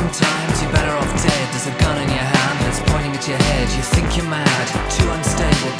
Sometimes you're better off dead. There's a gun in your hand that's pointing at your head. You think you're mad, too unstable.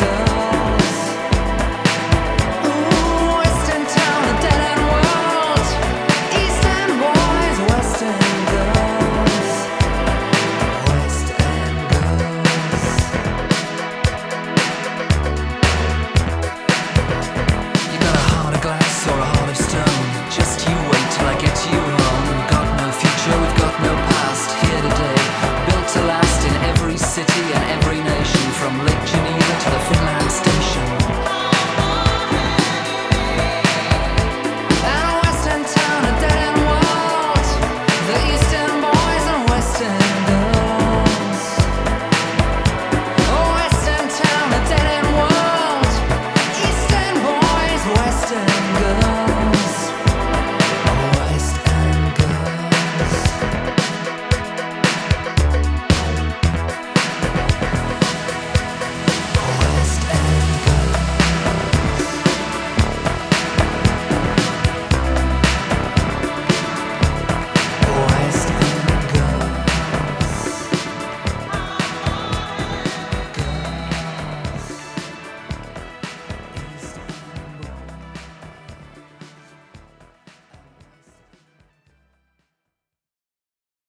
wonder